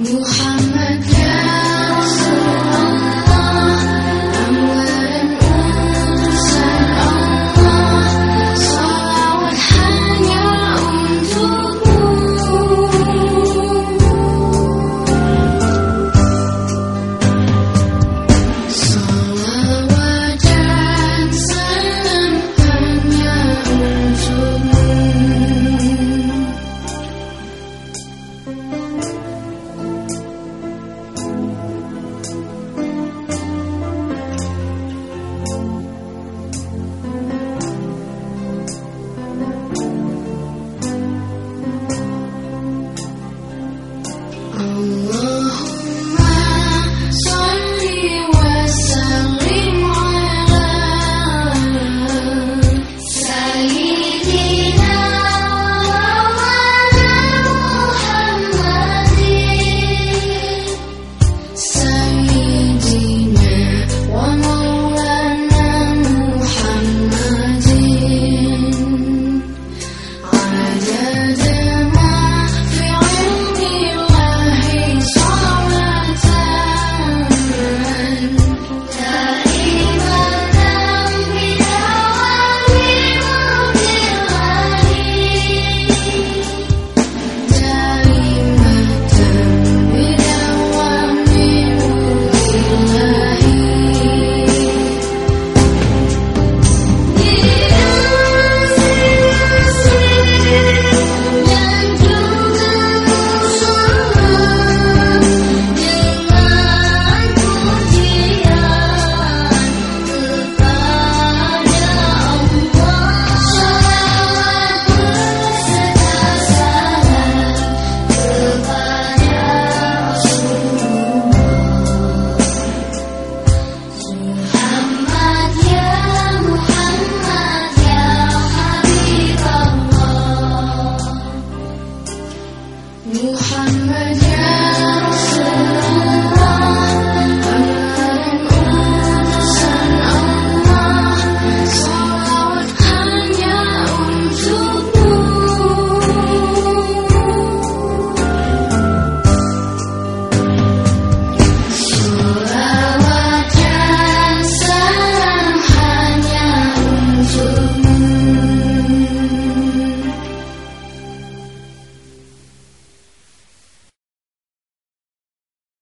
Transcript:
محمد يا